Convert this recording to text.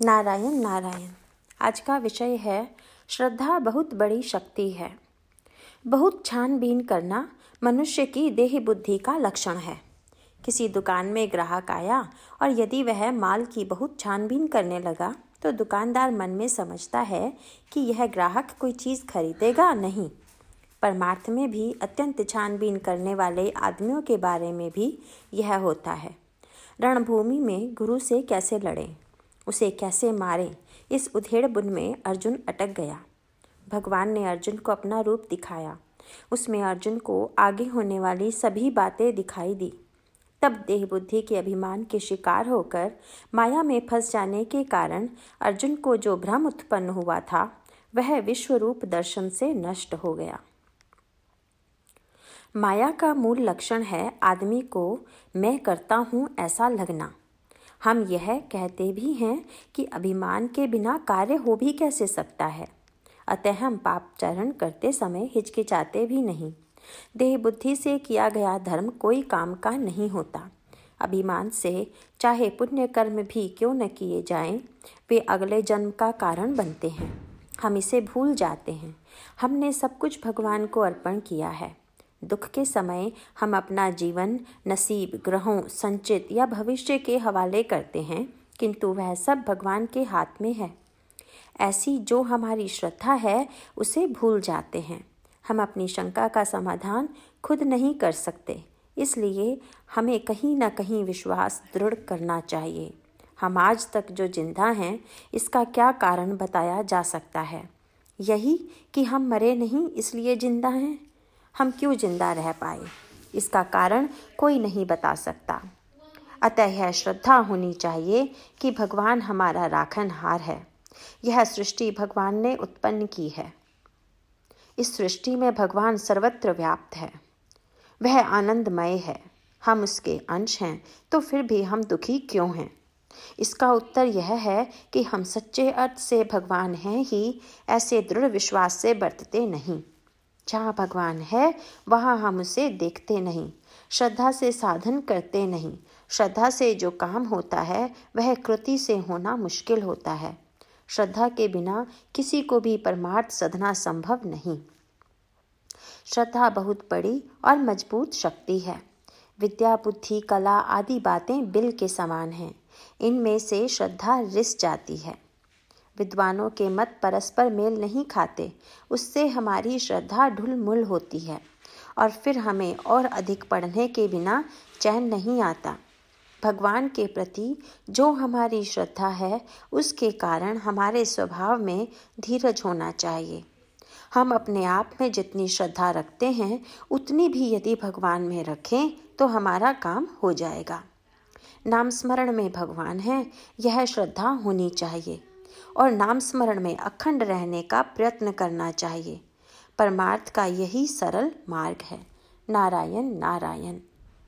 नारायण नारायण। आज का विषय है, श्रद्धा बहुत बड़ी शक्ति है। बहुत छानबीन करना मनुष्य की देह बुद्धि का लक्षण है। किसी दुकान में ग्राहक आया और यदि वह माल की बहुत छानबीन करने लगा तो दुकानदार मन में समझता है कि यह ग्राहक कोई चीज़ खरीदेगा नहीं। परमार्थ में भी अत्यंत छानबीन करने वाले आदमियों के बारे में भी यह होता है। रणभूमि में गुरु से कैसे लड़ें? उसे कैसे मारे? इस उधेड़ बुन में अर्जुन अटक गया। भगवान ने अर्जुन को अपना रूप दिखाया। उसमें अर्जुन को आगे होने वाली सभी बातें दिखाई दी। तब देह बुद्धि के अभिमान के शिकार होकर माया में फंस जाने के कारण अर्जुन को जो भ्रम उत्पन्न हुआ था, वह विश्व रूप दर्शन से नष्ट हो गया। माया का मूल लक्षण है, आदमी को मैं करता हूँ ऐसा लगना। हम यह कहते भी हैं कि अभिमान के बिना कार्य हो भी कैसे सकता है? अतः हम पाप चरण करते समय हिचकिचाते भी नहीं। देह बुद्धि से किया गया धर्म कोई काम का नहीं होता। अभिमान से चाहे पुण्य कर्म भी क्यों न किए जाएँ, वे अगले जन्म का कारण बनते हैं। हम इसे भूल जाते हैं। हमने सब कुछ भगवान को अर्पण किया है। दुख के समय हम अपना जीवन नसीब, ग्रहों, संचित या भविष्य के हवाले करते हैं, किंतु वह सब भगवान के हाथ में है। ऐसी जो हमारी श्रद्धा है, उसे भूल जाते हैं। हम अपनी शंका का समाधान खुद नहीं कर सकते, इसलिए हमें कहीं ना कहीं विश्वास दृढ़ करना चाहिए। हम आज तक जो ज़िंदा हैं, इसका क्या कारण बताया जा सकता है? यही कि हम मरे नहीं, इसलिए ज़िंदा हैं? हम क्यों ज़िंदा रह पाए? इसका कारण कोई नहीं बता सकता। अतः यह श्रद्धा होनी चाहिए कि भगवान हमारा राखन हार है। यह सृष्टि भगवान ने उत्पन्न की है। इस सृष्टि में भगवान सर्वत्र व्याप्त है। वह आनंदमय है। हम उसके अंश हैं तो फिर भी हम दुखी क्यों हैं? इसका उत्तर यह है कि हम सच्चे अर्थ से भगवान हैं ही, ऐसे दृढ़ विश्वास से बरतते नहीं। जहाँ भगवान है, वहाँ हम उसे देखते नहीं। श्रद्धा से साधन करते नहीं। श्रद्धा से जो काम होता है, वह कृति से होना मुश्किल होता है। श्रद्धा के बिना किसी को भी परमार्थ साधना संभव नहीं। श्रद्धा बहुत बड़ी और मज़बूत शक्ति है। विद्या, बुद्धि, कला आदि बातें बिल के समान हैं। इनमें से श्रद्धा रिस जाती है। विद्वानों के मत परस्पर मेल नहीं खाते। उससे हमारी श्रद्धा ढुलमुल होती है और फिर हमें और अधिक पढ़ने के बिना चैन नहीं आता। भगवान के प्रति जो हमारी श्रद्धा है, उसके कारण हमारे स्वभाव में धीरज होना चाहिए। हम अपने आप में जितनी श्रद्धा रखते हैं, उतनी भी यदि भगवान में रखें तो हमारा काम हो जाएगा। नाम स्मरण में भगवान है, यह श्रद्धा होनी चाहिए। और नाम स्मरण में अखंड रहने का प्रयत्न करना चाहिए। परमार्थ का यही सरल मार्ग है। नारायण नारायण।